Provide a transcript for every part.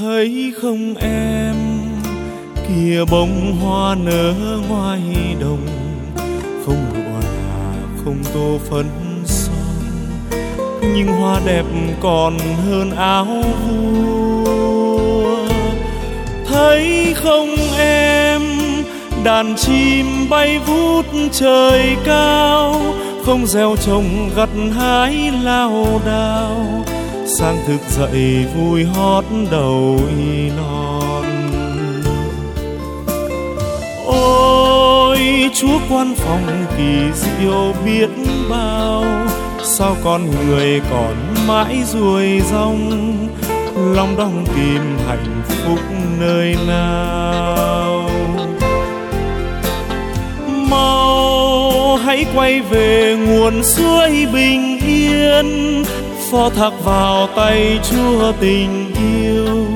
thấy không em? Kia bông hoa nở ngoài đồng. Không lụa là không tô phấn son. Nhưng hoa đẹp còn hơn áo vua. Thấy không em? Đàn chim bay vút trời cao. Không gieo trồng gặt hái lao đao sang thức dậy vui hót đầu y non. Ôi, chúa quan phòng kỳ diệu biết bao, sao con người còn mãi ruồi rong, lòng đong tìm hạnh phúc nơi nào. Mau hãy quay về nguồn suối bình yên phó thác vào tay chúa tình yêu.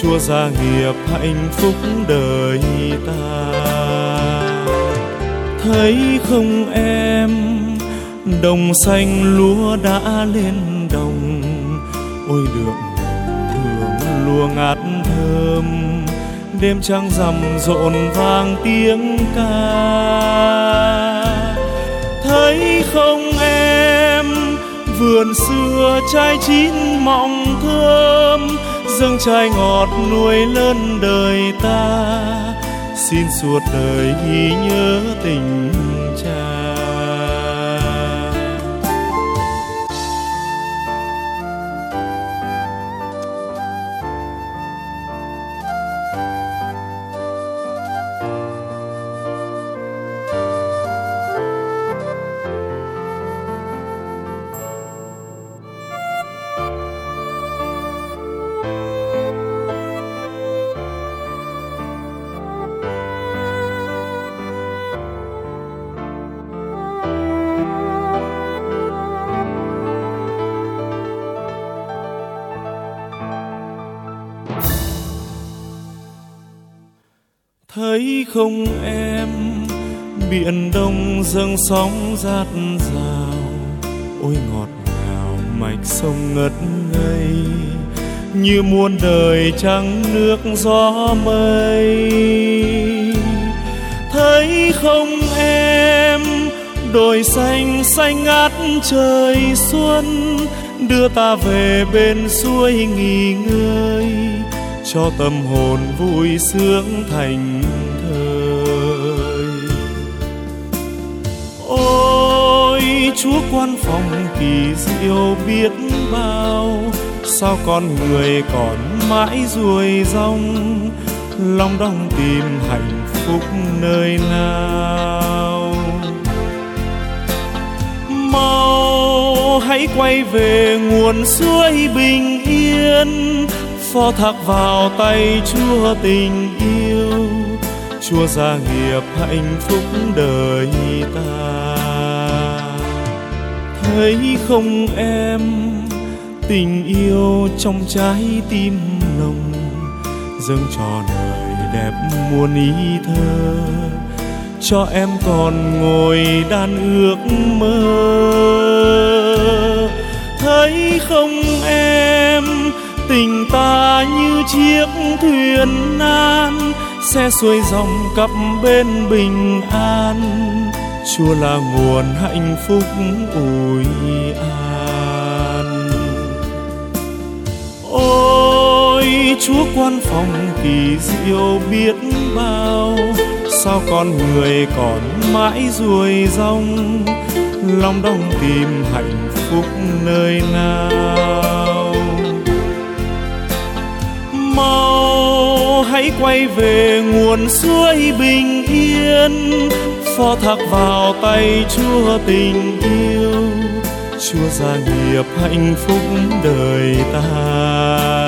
Chúa gia nghiệp hạnh phúc đời ta. Thấy không em, đồng xanh lúa đã lên đồng. Ôi đường thường lúa ngát thơm. Đêm trăng rằm rộn vang tiếng ca. Thấy không vườn xưa trái chín mọng thơm, dâng chai ngọt nuôi lớn đời ta. Xin suốt đời ghi nhớ tình thấy không em? Biển đông dâng sóng rát rào. Ôi ngọt ngào, mạch sông ngất ngây. Như muôn đời trắng nước gió mây. Thấy không em? Đồi xanh xanh ngát trời xuân. Đưa ta về bên suối nghỉ ngơi cho tâm hồn vui sướng thành thời. Ôi, chúa quan phòng kỳ diệu biết bao, sao con người còn mãi ruồi rong lòng đong tìm hạnh phúc nơi nào. Mau hãy quay về nguồn suối bình yên phó thác vào tay chúa tình yêu. Chúa gia nghiệp hạnh phúc đời ta. Thấy không em? Tình yêu trong trái tim lòng dâng cho đời đẹp muôn ý thơ. Cho em còn ngồi đan ước mơ. Chiếc thuyền nan xe xuôi dòng cặp bên bình an. Chúa là nguồn hạnh phúc ủi an. Ôi, chúa quan phòng kỳ diệu biết bao, sao con người còn mãi ruồi rong, lòng đong tìm hạnh phúc nơi nào? Quay về nguồn suối bình yên, phó thác vào tay chúa tình yêu. Chúa gia nghiệp hạnh phúc đời ta.